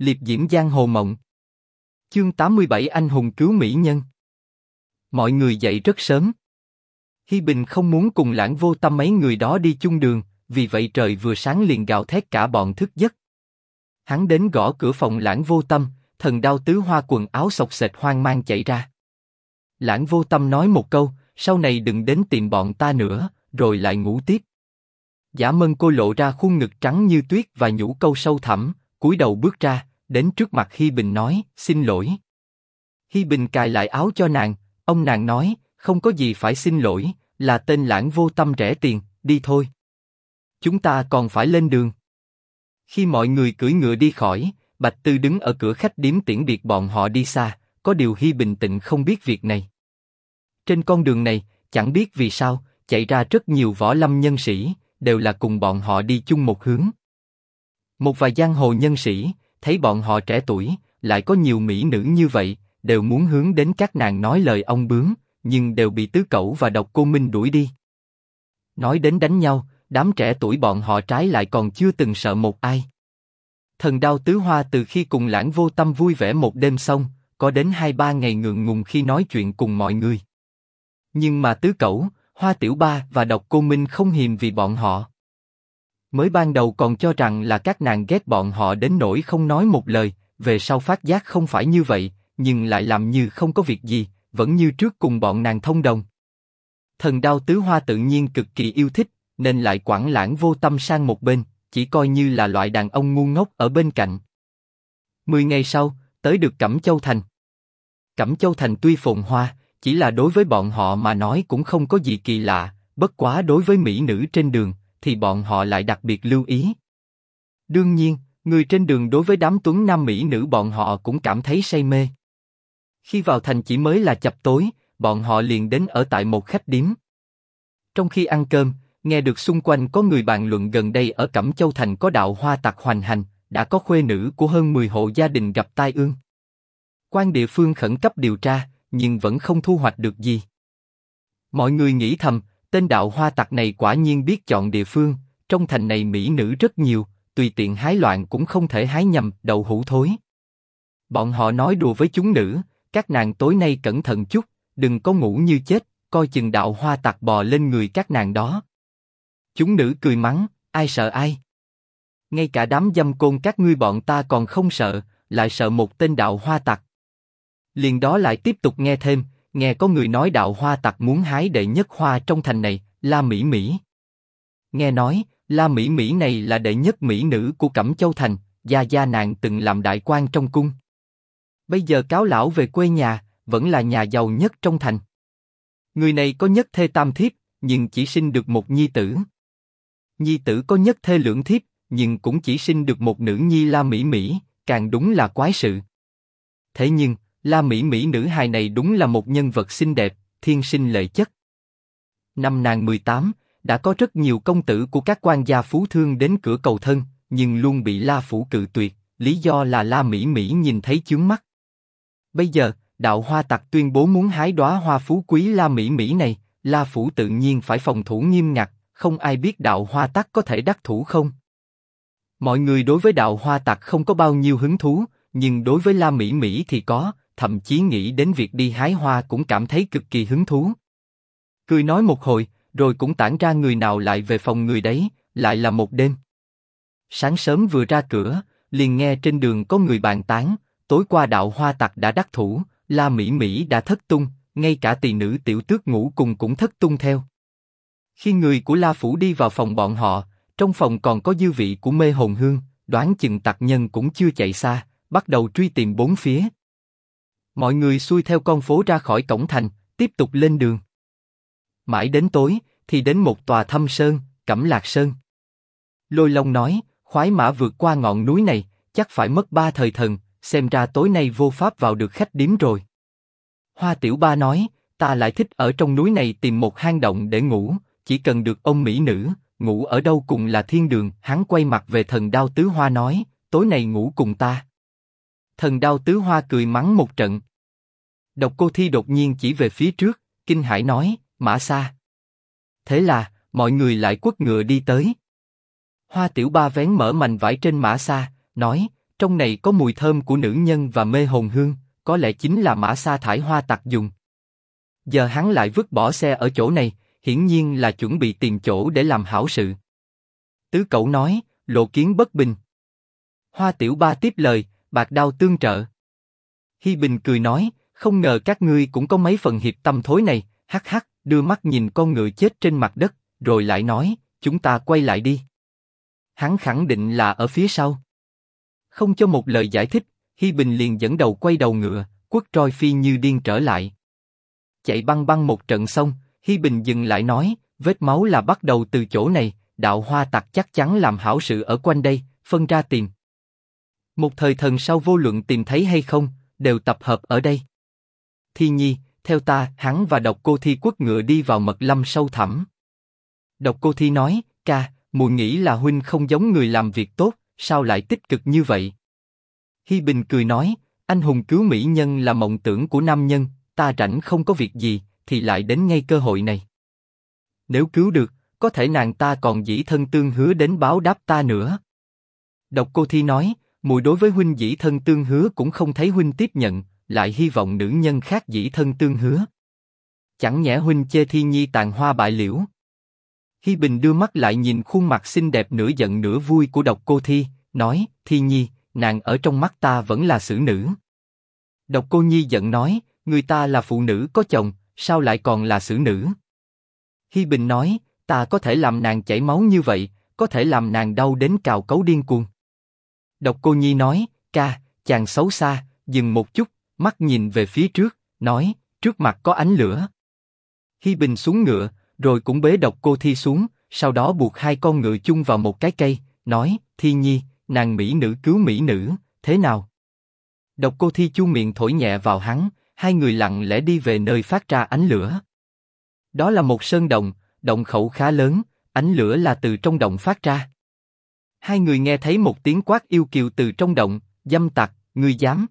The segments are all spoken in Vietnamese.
liệp diễm giang hồ mộng. Chương 87 Anh hùng cứu mỹ nhân. Mọi người dậy rất sớm. Hi Bình không muốn cùng lãng vô tâm mấy người đó đi chung đường, vì vậy trời vừa sáng liền gào thét cả bọn thức giấc. Hắn đến gõ cửa phòng lãng vô tâm, thần đau tứ hoa quần áo sọc sệt hoang mang chạy ra. Lãng vô tâm nói một câu, sau này đừng đến tìm bọn ta nữa, rồi lại ngủ tiếp. Giả Mân cô lộ ra khuôn ngực trắng như tuyết và nhũ câu sâu thẳm, cúi đầu bước ra, đến trước mặt Hi Bình nói, xin lỗi. Hi Bình cài lại áo cho nàng, ông nàng nói, không có gì phải xin lỗi, là tên lãng vô tâm rẻ tiền, đi thôi. Chúng ta còn phải lên đường. Khi mọi người cưỡi ngựa đi khỏi, Bạch Tư đứng ở cửa khách điếm tiễn biệt bọn họ đi xa, có điều Hi bình tĩnh không biết việc này. Trên con đường này, chẳng biết vì sao, chạy ra rất nhiều võ lâm nhân sĩ, đều là cùng bọn họ đi chung một hướng. Một vài giang hồ nhân sĩ, thấy bọn họ trẻ tuổi, lại có nhiều mỹ nữ như vậy, đều muốn hướng đến các nàng nói lời ông bướm, nhưng đều bị tứ cẩu và độc cô minh đuổi đi. Nói đến đánh nhau, đám trẻ tuổi bọn họ trái lại còn chưa từng sợ một ai. Thần đao tứ hoa từ khi cùng lãng vô tâm vui vẻ một đêm xong, có đến hai ba ngày ngượng ngùng khi nói chuyện cùng mọi người. Nhưng mà tứ cẩu, hoa tiểu ba và độc cô minh không hiềm vì bọn họ. Mới ban đầu còn cho rằng là các nàng ghét bọn họ đến nỗi không nói một lời, về sau phát giác không phải như vậy, nhưng lại làm như không có việc gì, vẫn như trước cùng bọn nàng thông đồng. Thần đao tứ hoa tự nhiên cực kỳ yêu thích, nên lại quảng lãng vô tâm sang một bên, chỉ coi như là loại đàn ông ngu ngốc ở bên cạnh. Mười ngày sau, tới được Cẩm Châu Thành. Cẩm Châu Thành tuy phồn hoa, chỉ là đối với bọn họ mà nói cũng không có gì kỳ lạ, bất quá đối với mỹ nữ trên đường, thì bọn họ lại đặc biệt lưu ý. Đương nhiên, người trên đường đối với đám tuấn nam mỹ nữ bọn họ cũng cảm thấy say mê. Khi vào thành chỉ mới là chập tối, bọn họ liền đến ở tại một khách điếm. Trong khi ăn cơm, nghe được xung quanh có người bàn luận gần đây ở Cẩm Châu Thành có đạo hoa tạc hoành hành, đã có khuê nữ của hơn 10 hộ gia đình gặp tai ương. Quan địa phương khẩn cấp điều tra, nhưng vẫn không thu hoạch được gì. Mọi người nghĩ thầm, tên đạo hoa tặc này quả nhiên biết chọn địa phương, trong thành này mỹ nữ rất nhiều, tùy tiện hái loạn cũng không thể hái nhầm, đậu hũ thối. Bọn họ nói đùa với chúng nữ, các nàng tối nay cẩn thận chút, đừng có ngủ như chết, coi chừng đạo hoa tặc bò lên người các nàng đó. Chúng nữ cười mắng, ai sợ ai? Ngay cả đám dâm côn các ngươi bọn ta còn không sợ, lại sợ một tên đạo hoa tặc. Liền đó lại tiếp tục nghe thêm, nghe có người nói đạo hoa tặc muốn hái đệ nhất hoa trong thành này, La Mỹ Mỹ. Nghe nói, La Mỹ Mỹ này là đệ nhất mỹ nữ của Cẩm Châu Thành, gia gia nàng từng làm đại quan trong cung. Bây giờ cáo lão về quê nhà, vẫn là nhà giàu nhất trong thành. Người này có nhất thê tam thiếp, nhưng chỉ sinh được một nhi tử. Nhi tử có nhất thê lưỡng thiếp, nhưng cũng chỉ sinh được một nữ nhi La Mỹ Mỹ, càng đúng là quái sự. Thế nhưng, La Mỹ Mỹ nữ hài này đúng là một nhân vật xinh đẹp, thiên sinh lệ chất. Năm nàng 18, đã có rất nhiều công tử của các quan gia phú thương đến cửa cầu thân, nhưng luôn bị La Phủ cự tuyệt, lý do là La Mỹ Mỹ nhìn thấy chướng mắt. Bây giờ, đạo hoa tặc tuyên bố muốn hái đóa hoa phú quý La Mỹ Mỹ này, La Phủ tự nhiên phải phòng thủ nghiêm ngặt, không ai biết đạo hoa tặc có thể đắc thủ không. Mọi người đối với đạo hoa tặc không có bao nhiêu hứng thú, nhưng đối với La Mỹ Mỹ thì có, thậm chí nghĩ đến việc đi hái hoa cũng cảm thấy cực kỳ hứng thú. Cười nói một hồi, rồi cũng tản ra người nào lại về phòng người đấy, lại là một đêm. Sáng sớm vừa ra cửa, liền nghe trên đường có người bàn tán, tối qua đạo hoa tặc đã đắc thủ, La Mỹ Mỹ đã thất tung, ngay cả tỷ nữ tiểu tước ngủ cùng cũng thất tung theo. Khi người của La Phủ đi vào phòng bọn họ, trong phòng còn có dư vị của mê hồn hương, đoán chừng tặc nhân cũng chưa chạy xa, bắt đầu truy tìm bốn phía. Mọi người xuôi theo con phố ra khỏi cổng thành, tiếp tục lên đường. Mãi đến tối, thì đến một tòa thâm sơn, Cẩm Lạc Sơn. Lôi Long nói, khoái mã vượt qua ngọn núi này, chắc phải mất ba thời thần, xem ra tối nay vô pháp vào được khách điếm rồi. Hoa Tiểu Ba nói, ta lại thích ở trong núi này tìm một hang động để ngủ, chỉ cần được ông mỹ nữ, ngủ ở đâu cùng là thiên đường. Hắn quay mặt về thần đao tứ hoa nói, tối nay ngủ cùng ta. Thần đao tứ hoa cười mắng một trận. Độc cô thi đột nhiên chỉ về phía trước, kinh hải nói, mã xa. Thế là, mọi người lại quất ngựa đi tới. Hoa tiểu ba vén mở mành vải trên mã xa, nói, trong này có mùi thơm của nữ nhân và mê hồn hương, có lẽ chính là mã sa thải hoa tặc dùng. Giờ hắn lại vứt bỏ xe ở chỗ này, hiển nhiên là chuẩn bị tìm chỗ để làm hảo sự. Tứ cậu nói, lộ kiến bất bình. Hoa tiểu ba tiếp lời, bạc đau tương trợ. Hi Bình cười nói, không ngờ các ngươi cũng có mấy phần hiệp tâm thối này, hắc hắc, đưa mắt nhìn con ngựa chết trên mặt đất, rồi lại nói, chúng ta quay lại đi. Hắn khẳng định là ở phía sau. Không cho một lời giải thích, Hi Bình liền dẫn đầu quay đầu ngựa, quất roi phi như điên trở lại. Chạy băng băng một trận xong, Hi Bình dừng lại nói, vết máu là bắt đầu từ chỗ này, đạo hoa tặc chắc chắn làm hảo sự ở quanh đây, phân ra tìm. Một thời thần sau vô luận tìm thấy hay không, đều tập hợp ở đây. Thi Nhi, theo ta, hắn và độc cô thi quất ngựa đi vào mật lâm sâu thẳm. Độc cô thi nói, ca, mùi nghĩ là huynh không giống người làm việc tốt, sao lại tích cực như vậy? Hi Bình cười nói, anh hùng cứu mỹ nhân là mộng tưởng của nam nhân, ta rảnh không có việc gì, thì lại đến ngay cơ hội này. Nếu cứu được, có thể nàng ta còn dĩ thân tương hứa đến báo đáp ta nữa. Độc cô thi nói, mùi đối với huynh dĩ thân tương hứa cũng không thấy huynh tiếp nhận, lại hy vọng nữ nhân khác dĩ thân tương hứa. Chẳng nhẽ huynh chê thi nhi tàn hoa bại liễu. Hi Bình đưa mắt lại nhìn khuôn mặt xinh đẹp nửa giận nửa vui của độc cô thi, nói, thi nhi, nàng ở trong mắt ta vẫn là xử nữ. Độc cô nhi giận nói, người ta là phụ nữ có chồng, sao lại còn là xử nữ? Hi Bình nói, ta có thể làm nàng chảy máu như vậy, có thể làm nàng đau đến cào cấu điên cuồng. Độc cô nhi nói, ca, chàng xấu xa, dừng một chút, mắt nhìn về phía trước, nói, trước mặt có ánh lửa. Hi Bình xuống ngựa, rồi cũng bế độc cô thi xuống, sau đó buộc hai con ngựa chung vào một cái cây, nói, thi nhi, nàng mỹ nữ cứu mỹ nữ, thế nào? Độc cô thi chu miệng thổi nhẹ vào hắn, hai người lặng lẽ đi về nơi phát ra ánh lửa. Đó là một sơn động, động khẩu khá lớn, ánh lửa là từ trong động phát ra. Hai người nghe thấy một tiếng quát yêu kiều từ trong động, dâm tặc, ngươi dám.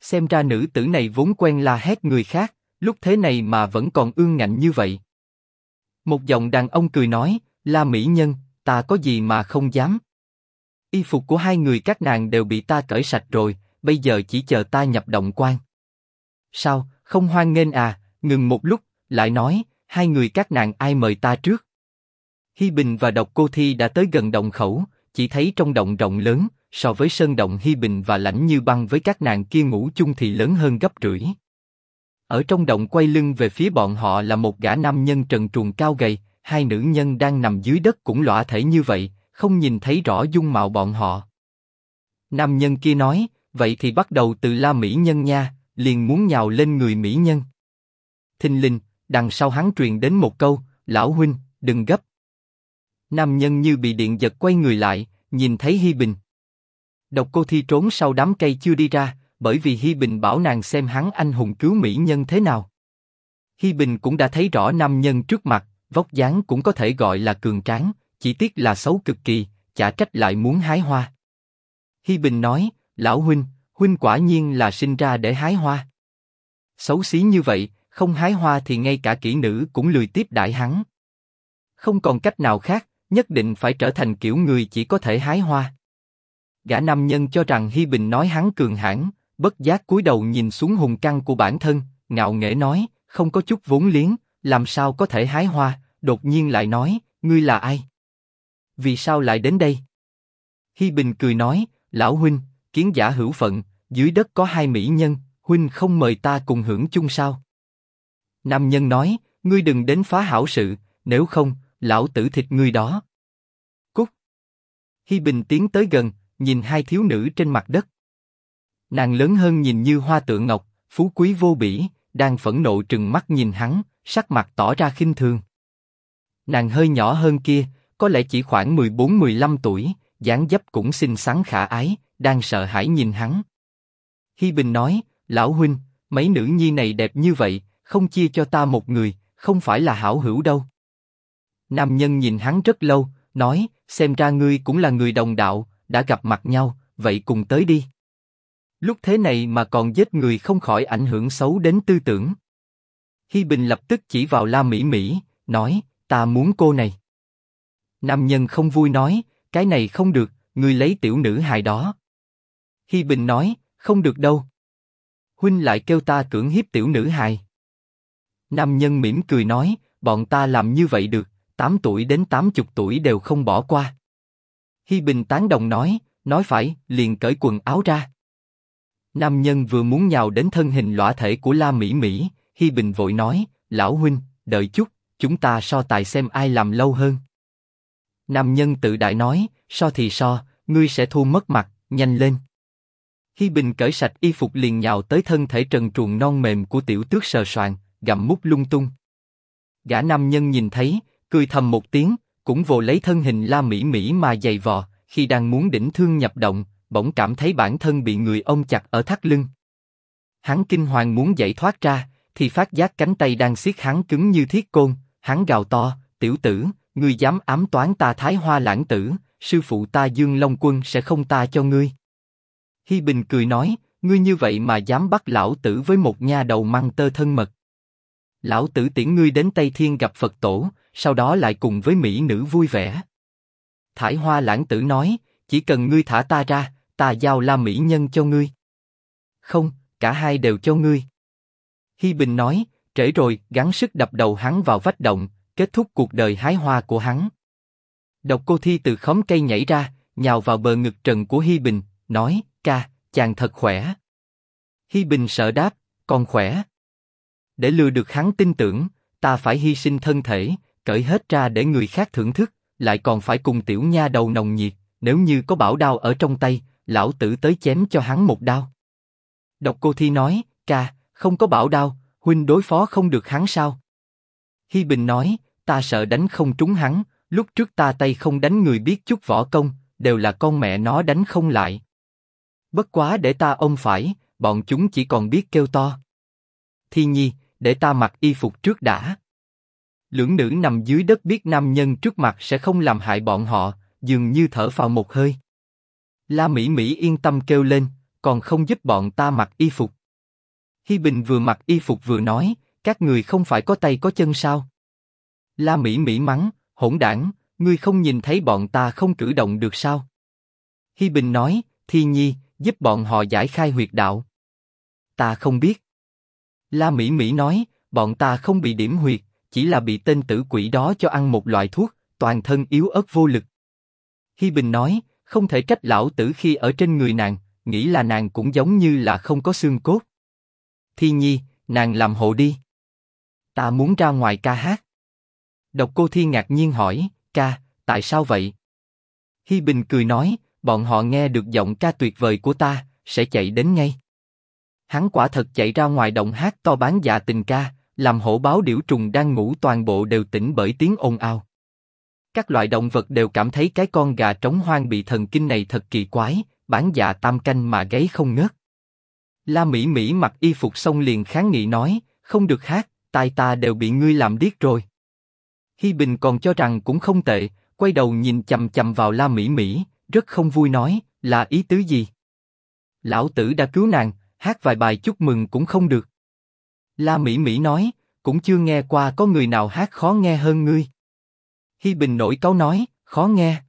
Xem ra nữ tử này vốn quen la hét người khác, lúc thế này mà vẫn còn ương ngạnh như vậy. Một giọng đàn ông cười nói, La Mỹ Nhân, ta có gì mà không dám. Y phục của hai người các nàng đều bị ta cởi sạch rồi, bây giờ chỉ chờ ta nhập động quan. Sao, không hoan nghênh à? Ngừng một lúc, lại nói, hai người các nàng ai mời ta trước? Hi Bình và Độc Cô Thi đã tới gần động khẩu, chỉ thấy trong động rộng lớn, so với sơn động Hi Bình và lãnh như băng với các nàng kia ngủ chung thì lớn hơn gấp rưỡi. Ở trong động quay lưng về phía bọn họ là một gã nam nhân trần truồng cao gầy, hai nữ nhân đang nằm dưới đất cũng lõa thể như vậy, không nhìn thấy rõ dung mạo bọn họ. Nam nhân kia nói, vậy thì bắt đầu từ La Mỹ Nhân nha, liền muốn nhào lên người Mỹ Nhân. Thình linh, đằng sau hắn truyền đến một câu, lão huynh, đừng gấp. Nam nhân như bị điện giật quay người lại, nhìn thấy Hi Bình. Độc cô thi trốn sau đám cây chưa đi ra, bởi vì Hi Bình bảo nàng xem hắn anh hùng cứu mỹ nhân thế nào. Hi Bình cũng đã thấy rõ nam nhân trước mặt, vóc dáng cũng có thể gọi là cường tráng, chỉ tiếc là xấu cực kỳ, chả trách lại muốn hái hoa. Hi Bình nói, lão huynh, huynh quả nhiên là sinh ra để hái hoa. Xấu xí như vậy, không hái hoa thì ngay cả kỹ nữ cũng lười tiếp đại hắn. Không còn cách nào khác, nhất định phải trở thành kiểu người chỉ có thể hái hoa. Gã nam nhân cho rằng Hi Bình nói hắn cường hãn, bất giác cúi đầu nhìn xuống hùng căng của bản thân, ngạo nghễ nói, không có chút vốn liếng, làm sao có thể hái hoa? Đột nhiên lại nói, ngươi là ai? Vì sao lại đến đây? Hi Bình cười nói, lão huynh, kiến giả hữu phận, dưới đất có hai mỹ nhân, huynh không mời ta cùng hưởng chung sao? Nam nhân nói, ngươi đừng đến phá hảo sự, nếu không, lão tử thịt ngươi đó. Cút. Hi Bình tiến tới gần, nhìn hai thiếu nữ trên mặt đất. Nàng lớn hơn nhìn như hoa tượng ngọc, phú quý vô bỉ, đang phẫn nộ trừng mắt nhìn hắn, sắc mặt tỏ ra khinh thường. Nàng hơi nhỏ hơn kia, có lẽ chỉ khoảng 14-15 tuổi, dáng dấp cũng xinh xắn khả ái, đang sợ hãi nhìn hắn. Hi Bình nói, lão huynh, mấy nữ nhi này đẹp như vậy, không chia cho ta một người, không phải là hảo hữu đâu. Nam nhân nhìn hắn rất lâu, nói, xem ra ngươi cũng là người đồng đạo, đã gặp mặt nhau, vậy cùng tới đi. Lúc thế này mà còn giết người không khỏi ảnh hưởng xấu đến tư tưởng. Hi Bình lập tức chỉ vào La Mỹ Mỹ, nói, ta muốn cô này. Nam nhân không vui nói, cái này không được, người lấy tiểu nữ hài đó. Hi Bình nói, không được đâu. Huynh lại kêu ta cưỡng hiếp tiểu nữ hài. Nam nhân mỉm cười nói, bọn ta làm như vậy được, 8 tuổi đến 80 tuổi đều không bỏ qua. Hi Bình tán đồng nói, nói phải, liền cởi quần áo ra. Nam nhân vừa muốn nhào đến thân hình lõa thể của La Mỹ Mỹ, Hi Bình vội nói, lão huynh, đợi chút, chúng ta so tài xem ai làm lâu hơn. Nam nhân tự đại nói, so thì so, ngươi sẽ thua mất mặt, nhanh lên. Hi Bình cởi sạch y phục liền nhào tới thân thể trần truồng non mềm của tiểu tước sờ soạn, gặm mút lung tung. Gã nam nhân nhìn thấy, cười thầm một tiếng, cũng vồ lấy thân hình La Mỹ Mỹ mà dày vò, khi đang muốn đỉnh thương nhập động, bỗng cảm thấy bản thân bị người ông chặt ở thắt lưng. Hắn kinh hoàng muốn giải thoát ra, thì phát giác cánh tay đang siết hắn cứng như thiết côn, hắn gào to, tiểu tử, ngươi dám ám toán ta Thái Hoa lãng tử, sư phụ ta Dương Long Quân sẽ không ta cho ngươi. Hi Bình cười nói, ngươi như vậy mà dám bắt lão tử với một nha đầu mang tơ thân mật. Lão tử tiễn ngươi đến Tây Thiên gặp Phật tổ, sau đó lại cùng với mỹ nữ vui vẻ. Thải Hoa lãng tử nói, chỉ cần ngươi thả ta ra, ta giao la mỹ nhân cho ngươi. Không, cả hai đều cho ngươi. Hi Bình nói, trễ rồi, gắng sức đập đầu hắn vào vách động, kết thúc cuộc đời hái hoa của hắn. Độc cô thi từ khóm cây nhảy ra, nhào vào bờ ngực trần của Hi Bình, nói, ca, chàng thật khỏe. Hi Bình sợ đáp, còn khỏe. Để lừa được hắn tin tưởng, ta phải hy sinh thân thể, cởi hết ra để người khác thưởng thức, lại còn phải cùng tiểu nha đầu nồng nhiệt. Nếu như có bảo đao ở trong tay, lão tử tới chém cho hắn một đao. Độc cô thi nói, ca, không có bảo đao, huynh đối phó không được hắn sao? Hi Bình nói, ta sợ đánh không trúng hắn, lúc trước ta tay không đánh người biết chút võ công, đều là con mẹ nó đánh không lại. Bất quá để ta ôm phải, bọn chúng chỉ còn biết kêu to. Thi Nhi, để ta mặc y phục trước đã. Lưỡng nữ nằm dưới đất biết nam nhân trước mặt sẽ không làm hại bọn họ, dường như thở phào một hơi. La Mỹ Mỹ yên tâm kêu lên, còn không giúp bọn ta mặc y phục. Hi Bình vừa mặc y phục vừa nói, các người không phải có tay có chân sao? La Mỹ Mỹ mắng, hỗn đảng, ngươi không nhìn thấy bọn ta không cử động được sao? Hi Bình nói, Thi Nhi, giúp bọn họ giải khai huyệt đạo. Ta không biết. La Mỹ Mỹ nói, bọn ta không bị điểm huyệt, chỉ là bị tên tử quỷ đó cho ăn một loại thuốc, toàn thân yếu ớt vô lực. Hi Bình nói, không thể trách lão tử khi ở trên người nàng, nghĩ là nàng cũng giống như là không có xương cốt. Thi Nhi, nàng làm hộ đi. Ta muốn ra ngoài ca hát. Độc Cô Thi ngạc nhiên hỏi, ca, tại sao vậy? Hi Bình cười nói, bọn họ nghe được giọng ca tuyệt vời của ta, sẽ chạy đến ngay. Hắn quả thật chạy ra ngoài động hát to bán dạ tình ca, làm hổ báo điểu trùng đang ngủ toàn bộ đều tỉnh bởi tiếng ồn ào. Các loại động vật đều cảm thấy cái con gà trống hoang bị thần kinh này thật kỳ quái, bán dạ tam canh mà gáy không ngớt. La Mỹ Mỹ mặc y phục xong liền kháng nghị nói, không được hát, tai ta đều bị ngươi làm điếc rồi. Hi Bình còn cho rằng cũng không tệ, quay đầu nhìn chầm chầm vào La Mỹ Mỹ, rất không vui nói, là ý tứ gì? Lão tử đã cứu nàng, hát vài bài chúc mừng cũng không được. La Mỹ Mỹ nói, cũng chưa nghe qua có người nào hát khó nghe hơn ngươi. Hi Bình nổi cáu nói, khó nghe.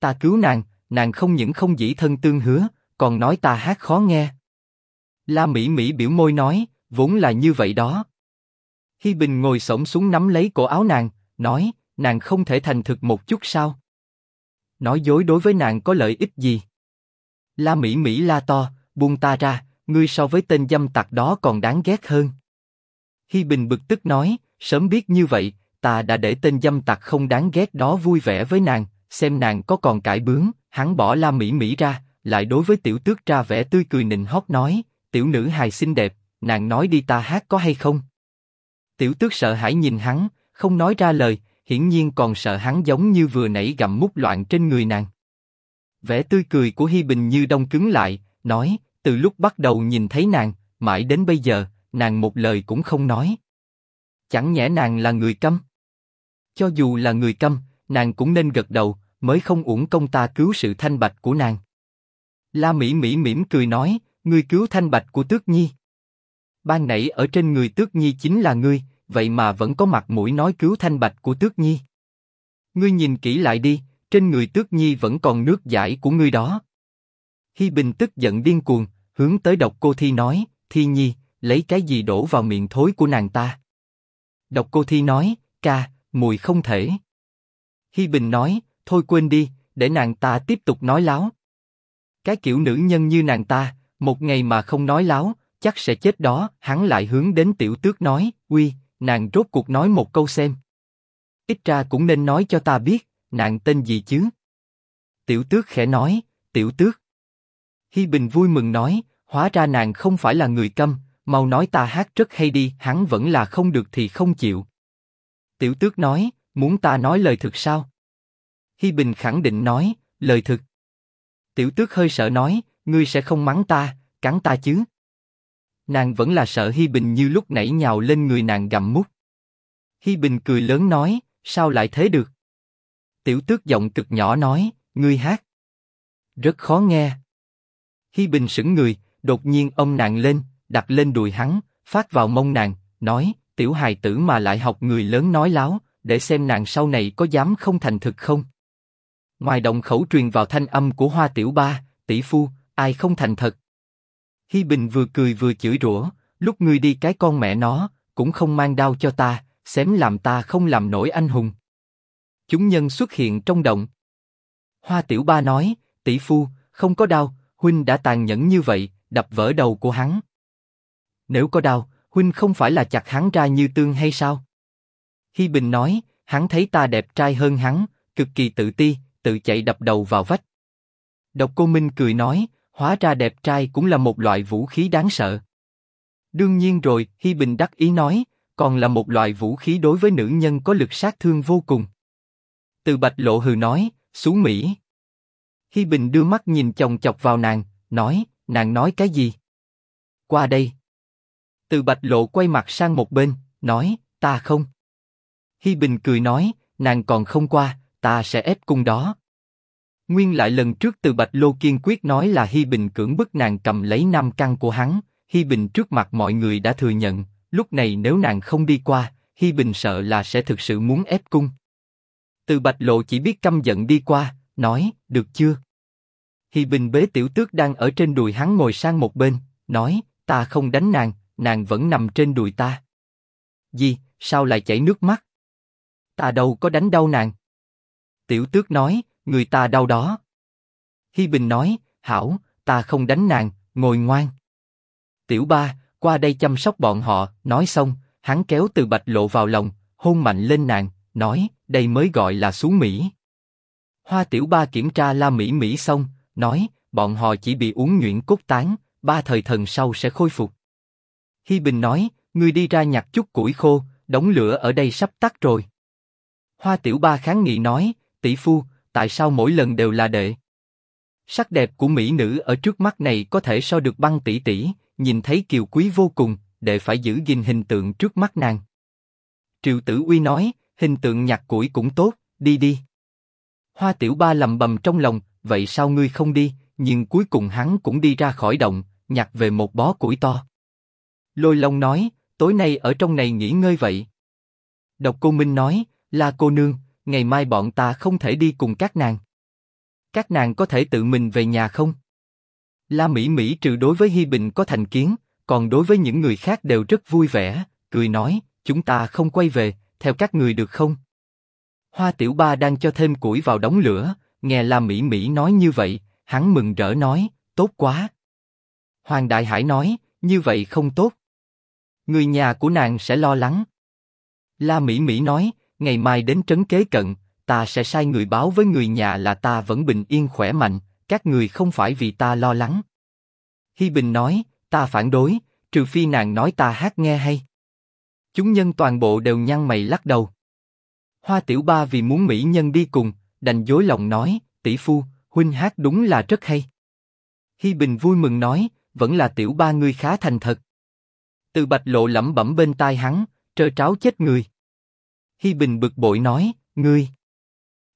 Ta cứu nàng, nàng không những không dĩ thân tương hứa, còn nói ta hát khó nghe. La Mỹ Mỹ biểu môi nói, vốn là như vậy đó. Hi Bình ngồi xổm xuống nắm lấy cổ áo nàng, nói, nàng không thể thành thực một chút sao? Nói dối đối với nàng có lợi ích gì? La Mỹ Mỹ la to, buông ta ra, ngươi so với tên dâm tặc đó còn đáng ghét hơn. Hi Bình bực tức nói, sớm biết như vậy, ta đã để tên dâm tặc không đáng ghét đó vui vẻ với nàng, xem nàng có còn cãi bướng. Hắn bỏ La Mỹ Mỹ ra, lại đối với Tiểu Tước ra vẻ tươi cười nịnh hót nói, tiểu nữ hài xinh đẹp, nàng nói đi ta hát có hay không? Tiểu Tước sợ hãi nhìn hắn, không nói ra lời, hiển nhiên còn sợ hắn giống như vừa nãy gặm mút loạn trên người nàng. Vẻ tươi cười của Hi Bình như đông cứng lại, nói, từ lúc bắt đầu nhìn thấy nàng, mãi đến bây giờ, nàng một lời cũng không nói. Chẳng nhẽ nàng là người câm? Cho dù là người câm, nàng cũng nên gật đầu, mới không uổng công ta cứu sự thanh bạch của nàng. La Mỹ Mỹ mỉm cười nói, ngươi cứu thanh bạch của Tước Nhi. Ban nãy ở trên người Tước Nhi chính là ngươi, vậy mà vẫn có mặt mũi nói cứu thanh bạch của Tước Nhi. Ngươi nhìn kỹ lại đi, trên người Tước Nhi vẫn còn nước giải của ngươi đó. Hi Bình tức giận điên cuồng, hướng tới độc cô Thi nói, Thi Nhi, lấy cái gì đổ vào miệng thối của nàng ta? Độc cô Thi nói, ca, mùi không thể. Hi Bình nói, thôi quên đi, để nàng ta tiếp tục nói láo. Cái kiểu nữ nhân như nàng ta, một ngày mà không nói láo, chắc sẽ chết đó. Hắn lại hướng đến tiểu tước nói, uy, nàng rốt cuộc nói một câu xem. Ít ra cũng nên nói cho ta biết, nàng tên gì chứ? Tiểu tước khẽ nói, tiểu tước. Hi Bình vui mừng nói, hóa ra nàng không phải là người câm, mau nói ta hát rất hay đi. Hắn vẫn là không được thì không chịu. Tiểu tước nói, muốn ta nói lời thực sao? Hi Bình khẳng định nói, lời thực. Tiểu tước hơi sợ nói, ngươi sẽ không mắng ta, cắn ta chứ? Nàng vẫn là sợ Hi Bình như lúc nãy nhào lên người nàng gặm mút. Hi Bình cười lớn nói, sao lại thế được? Tiểu tước giọng cực nhỏ nói, ngươi hát. Rất khó nghe. Hi Bình sững người, đột nhiên ông nàng lên, đặt lên đùi hắn, phát vào mông nàng, nói, tiểu hài tử mà lại học người lớn nói láo, để xem nàng sau này có dám không thành thực không. Ngoài động khẩu truyền vào thanh âm của Hoa Tiểu Ba, tỷ phu, ai không thành thật. Hi Bình vừa cười vừa chửi rủa, lúc ngươi đi cái con mẹ nó, cũng không mang đau cho ta, xém làm ta không làm nổi anh hùng. Chúng nhân xuất hiện trong động. Hoa Tiểu Ba nói, tỷ phu, không có đau, huynh đã tàn nhẫn như vậy, đập vỡ đầu của hắn. Nếu có đau, huynh không phải là chặt hắn ra như tương hay sao? Hi Bình nói, hắn thấy ta đẹp trai hơn hắn, cực kỳ tự ti, tự chạy đập đầu vào vách. Độc Cô Minh cười nói, hóa ra đẹp trai cũng là một loại vũ khí đáng sợ. Đương nhiên rồi, Hi Bình đắc ý nói, còn là một loại vũ khí đối với nữ nhân có lực sát thương vô cùng. Từ Bạch Lộ hừ nói, xuống Mỹ. Hi Bình đưa mắt nhìn chồng chọc vào nàng, nói, nàng nói cái gì? Qua đây. Từ Bạch Lộ quay mặt sang một bên, nói, ta không. Hi Bình cười nói, nàng còn không qua, ta sẽ ép cung đó. Nguyên lại lần trước từ Bạch Lô kiên quyết nói là Hi Bình cưỡng bức nàng cầm lấy năm căn của hắn, Hi Bình trước mặt mọi người đã thừa nhận, lúc này nếu nàng không đi qua, Hi Bình sợ là sẽ thực sự muốn ép cung. Từ Bạch Lộ chỉ biết căm giận đi qua, nói, được chưa? Hi Bình bế tiểu tước đang ở trên đùi hắn ngồi sang một bên, nói, ta không đánh nàng, nàng vẫn nằm trên đùi ta. Gì, sao lại chảy nước mắt? Ta đâu có đánh đau nàng. Tiểu tước nói, người ta đau đó. Hi Bình nói, hảo, ta không đánh nàng, ngồi ngoan. Tiểu ba, qua đây chăm sóc bọn họ. Nói xong, hắn kéo từ bạch lộ vào lòng, hôn mạnh lên nàng, nói, đây mới gọi là xuống Mỹ. Hoa Tiểu Ba kiểm tra La Mỹ Mỹ xong, nói, bọn họ chỉ bị uống nhuyễn cốt tán, ba thời thần sau sẽ khôi phục. Hi Bình nói, ngươi đi ra nhặt chút củi khô, đống lửa ở đây sắp tắt rồi. Hoa Tiểu Ba kháng nghị nói, tỷ phu, tại sao mỗi lần đều là đệ? Sắc đẹp của mỹ nữ ở trước mắt này có thể so được băng tỷ tỷ, nhìn thấy kiều quý vô cùng, đệ phải giữ gìn hình tượng trước mắt nàng. Triệu Tử Uy nói, hình tượng nhặt củi cũng tốt, đi đi. Hoa Tiểu Ba lầm bầm trong lòng, vậy sao ngươi không đi? Nhưng cuối cùng hắn cũng đi ra khỏi động, nhặt về một bó củi to. Lôi Long nói, tối nay ở trong này nghỉ ngơi vậy. Độc Cô Minh nói, là cô nương, ngày mai bọn ta không thể đi cùng các nàng. Các nàng có thể tự mình về nhà không? La Mỹ Mỹ trừ đối với Hi Bình có thành kiến, còn đối với những người khác đều rất vui vẻ, cười nói, chúng ta không quay về, theo các người được không? Hoa Tiểu Ba đang cho thêm củi vào đống lửa, nghe La Mỹ Mỹ nói như vậy, hắn mừng rỡ nói, tốt quá. Hoàng Đại Hải nói, như vậy không tốt. Người nhà của nàng sẽ lo lắng. La Mỹ Mỹ nói, ngày mai đến trấn kế cận, ta sẽ sai người báo với người nhà là ta vẫn bình yên khỏe mạnh, các người không phải vì ta lo lắng. Hi Bình nói, ta phản đối, trừ phi nàng nói ta hát nghe hay. Chúng nhân toàn bộ đều nhăn mày lắc đầu. Hoa Tiểu Ba vì muốn mỹ nhân đi cùng, đành dối lòng nói, tỷ phu, huynh hát đúng là rất hay. Hi Bình vui mừng nói, vẫn là Tiểu Ba ngươi khá thành thật. Từ Bạch Lộ lẩm bẩm bên tai hắn, trơ tráo chết người. Hi Bình bực bội nói, ngươi.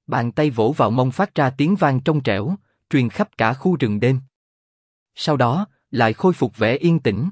Bàn tay vỗ vào mông phát ra tiếng vang trong trẻo, truyền khắp cả khu rừng đêm. Sau đó, lại khôi phục vẻ yên tĩnh.